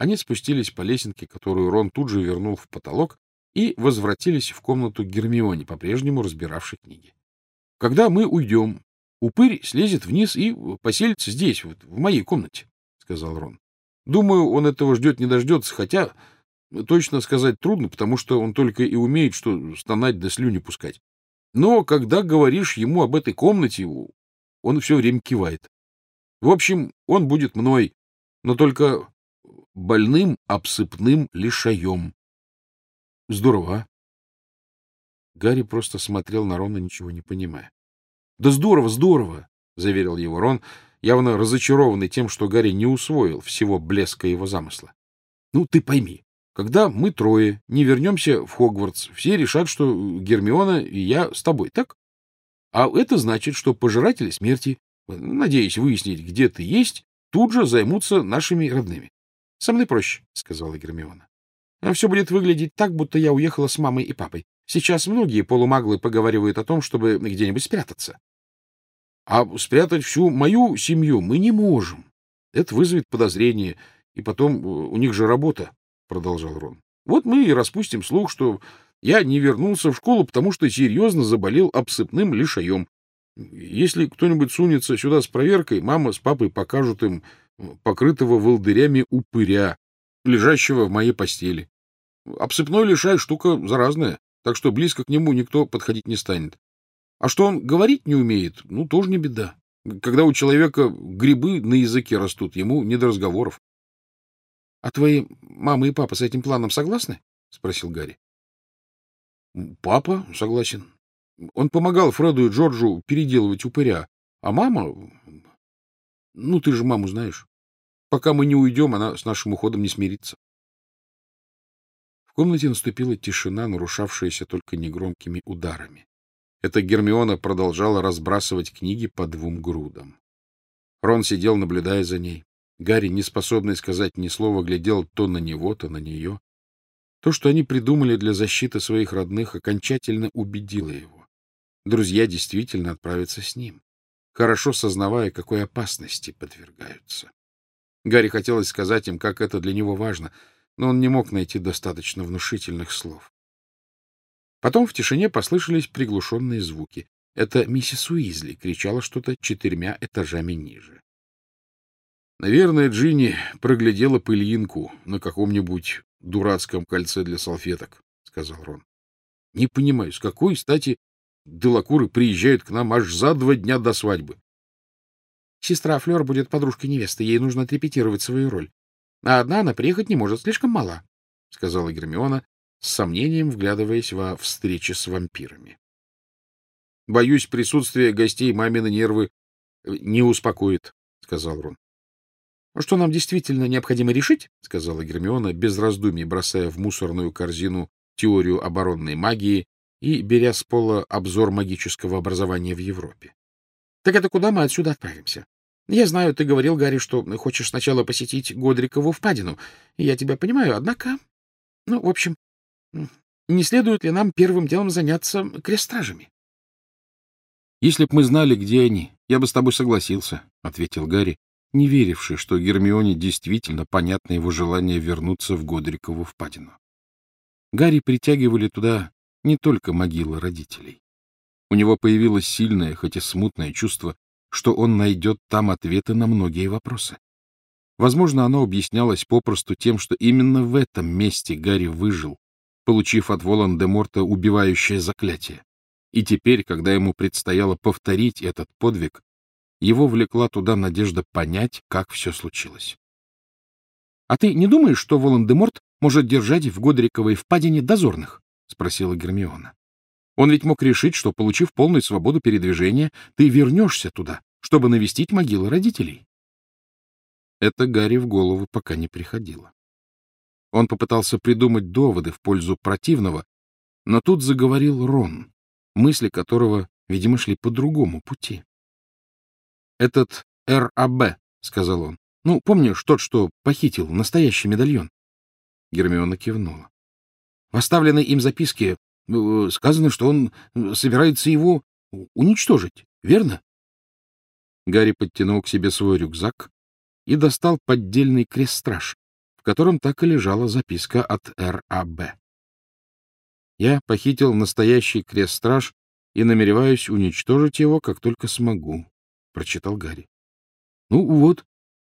Они спустились по лесенке, которую Рон тут же вернул в потолок, и возвратились в комнату Гермионе, по-прежнему разбиравшей книги. — Когда мы уйдем, упырь слезет вниз и поселится здесь, вот, в моей комнате, — сказал Рон. — Думаю, он этого ждет не дождется, хотя точно сказать трудно, потому что он только и умеет, что стонать да слюни пускать. Но когда говоришь ему об этой комнате, он все время кивает. В общем, он будет мной, но только больным обсыпным лишаем. Здорово. Гарри просто смотрел на Рона, ничего не понимая. — Да здорово, здорово! — заверил его Рон, явно разочарованный тем, что Гарри не усвоил всего блеска его замысла. — Ну, ты пойми, когда мы трое не вернемся в Хогвартс, все решат, что Гермиона и я с тобой, так? А это значит, что пожиратели смерти, надеясь выяснить, где ты есть, тут же займутся нашими родными. — Со мной проще, — сказала Гермиона. — Все будет выглядеть так, будто я уехала с мамой и папой. Сейчас многие полумаглы поговаривают о том, чтобы где-нибудь спрятаться. А спрятать всю мою семью мы не можем. Это вызовет подозрение, и потом у них же работа, — продолжал Рон. Вот мы и распустим слух, что я не вернулся в школу, потому что серьезно заболел обсыпным лишаем. Если кто-нибудь сунется сюда с проверкой, мама с папой покажут им покрытого волдырями упыря, лежащего в моей постели. Обсыпной лишай — штука заразная, так что близко к нему никто подходить не станет. А что он говорить не умеет, ну, тоже не беда. Когда у человека грибы на языке растут, ему не до разговоров. — А твои мама и папа с этим планом согласны? — спросил Гарри. — Папа согласен. Он помогал Фреду и Джорджу переделывать упыря. А мама... Ну, ты же маму знаешь. Пока мы не уйдем, она с нашим уходом не смирится. В комнате наступила тишина, нарушавшаяся только негромкими ударами. Эта Гермиона продолжала разбрасывать книги по двум грудам. Рон сидел, наблюдая за ней. Гарри, не способный сказать ни слова, глядел то на него, то на нее. То, что они придумали для защиты своих родных, окончательно убедило его. Друзья действительно отправятся с ним, хорошо сознавая, какой опасности подвергаются. Гарри хотелось сказать им, как это для него важно, но он не мог найти достаточно внушительных слов. Потом в тишине послышались приглушенные звуки. Это миссис Уизли кричала что-то четырьмя этажами ниже. Наверное, Джинни проглядела пылинку на каком-нибудь дурацком кольце для салфеток, — сказал Рон. — Не понимаю, с какой стати Делакуры приезжают к нам аж за два дня до свадьбы. Сестра Флёр будет подружкой невесты, ей нужно отрепетировать свою роль. А одна она приехать не может, слишком мала, — сказала Гермиона, с сомнением вглядываясь во встречи с вампирами. — Боюсь, присутствие гостей мамины нервы э, не успокоит, — сказал Рон. — Что нам действительно необходимо решить, — сказала Гермиона, без раздумий бросая в мусорную корзину теорию оборонной магии и беря с пола обзор магического образования в Европе. — Так это куда мы отсюда отправимся? Я знаю, ты говорил, Гарри, что хочешь сначала посетить Годрикову впадину. Я тебя понимаю, однако... Ну, в общем, не следует ли нам первым делом заняться крестражами? — Если б мы знали, где они, я бы с тобой согласился, — ответил Гарри, не веривший, что Гермионе действительно понятно его желание вернуться в Годрикову впадину. Гарри притягивали туда не только могилы родителей. У него появилось сильное, хоть и смутное чувство, что он найдет там ответы на многие вопросы. Возможно, оно объяснялось попросту тем, что именно в этом месте Гарри выжил, получив от Волан-де-Морта убивающее заклятие. И теперь, когда ему предстояло повторить этот подвиг, его влекла туда надежда понять, как все случилось. — А ты не думаешь, что Волан-де-Морт может держать в Годриковой впадине дозорных? — спросила Гермиона. Он ведь мог решить, что, получив полную свободу передвижения, ты вернешься туда, чтобы навестить могилы родителей. Это Гарри в голову пока не приходило. Он попытался придумать доводы в пользу противного, но тут заговорил Рон, мысли которого, видимо, шли по другому пути. «Этот РАБ», — сказал он. «Ну, помнишь тот, что похитил настоящий медальон?» Гермиона кивнула. В оставленной им записке сказано, что он э, собирается его уничтожить, верно? Гарри подтянул к себе свой рюкзак и достал поддельный крест-страж, в котором так и лежала записка от РАБ. Я похитил настоящий крест-страж и намереваюсь уничтожить его, как только смогу, — прочитал Гарри. — Ну вот.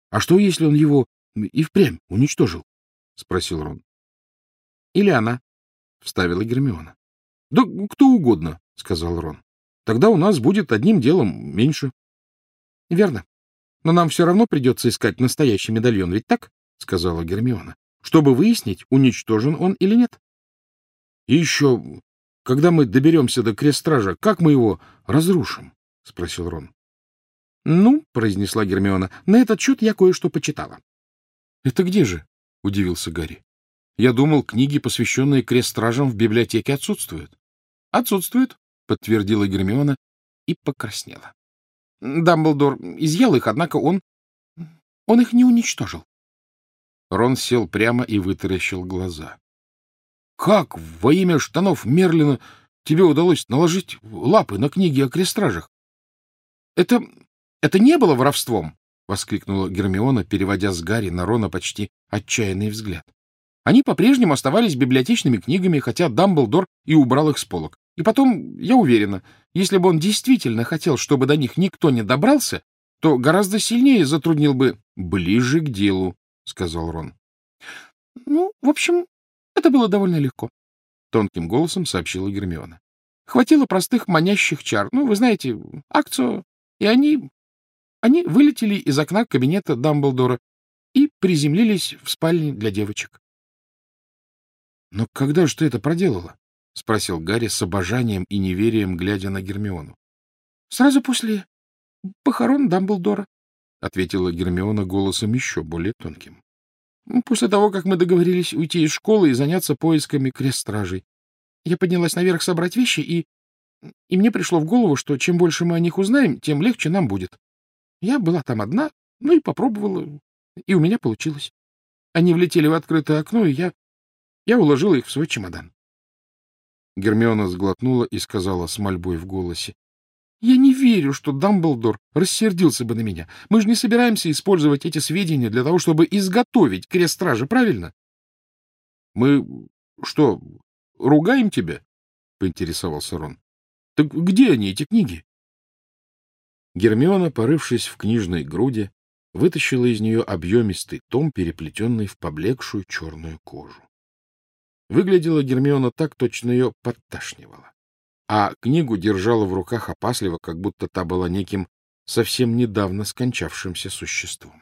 А что, если он его и впрямь уничтожил? — спросил Рон. — Или она, — вставила Гермиона. — Да кто угодно, — сказал Рон. — Тогда у нас будет одним делом меньше. — Верно. Но нам все равно придется искать настоящий медальон, ведь так? — сказала Гермиона. — Чтобы выяснить, уничтожен он или нет. — И еще, когда мы доберемся до крест-стража, как мы его разрушим? — спросил Рон. — Ну, — произнесла Гермиона, — на этот счет я кое-что почитала. — Это где же? — удивился Гарри. — Я думал, книги, посвященные крест-стражам, в библиотеке отсутствуют. — Отсутствуют, — подтвердила Гермиона и покраснела. Дамблдор изъял их, однако он... он их не уничтожил. Рон сел прямо и вытаращил глаза. — Как во имя штанов Мерлина тебе удалось наложить лапы на книги о крестражах? — Это... это не было воровством! — воскликнула Гермиона, переводя с Гарри на Рона почти отчаянный взгляд. Они по-прежнему оставались библиотечными книгами, хотя Дамблдор и убрал их с полок. И потом, я уверена, если бы он действительно хотел, чтобы до них никто не добрался, то гораздо сильнее затруднил бы ближе к делу, — сказал Рон. — Ну, в общем, это было довольно легко, — тонким голосом сообщила Гермиона. Хватило простых манящих чар, ну, вы знаете, акцию, и они... Они вылетели из окна кабинета Дамблдора и приземлились в спальне для девочек. — Но когда же ты это проделала? — спросил Гарри с обожанием и неверием, глядя на Гермиону. — Сразу после похорон Дамблдора, — ответила Гермиона голосом еще более тонким. — После того, как мы договорились уйти из школы и заняться поисками крест-стражей. Я поднялась наверх собрать вещи, и... и мне пришло в голову, что чем больше мы о них узнаем, тем легче нам будет. Я была там одна, ну и попробовала, и у меня получилось. Они влетели в открытое окно, и я... я уложила их в свой чемодан. Гермиона сглотнула и сказала с мольбой в голосе. — Я не верю, что Дамблдор рассердился бы на меня. Мы же не собираемся использовать эти сведения для того, чтобы изготовить крест стражи, правильно? — Мы что, ругаем тебя? — поинтересовался Рон. — Так где они, эти книги? Гермиона, порывшись в книжной груди, вытащила из нее объемистый том, переплетенный в поблекшую черную кожу. Выглядела Гермиона так, точно ее подташнивала. А книгу держала в руках опасливо, как будто та была неким совсем недавно скончавшимся существом.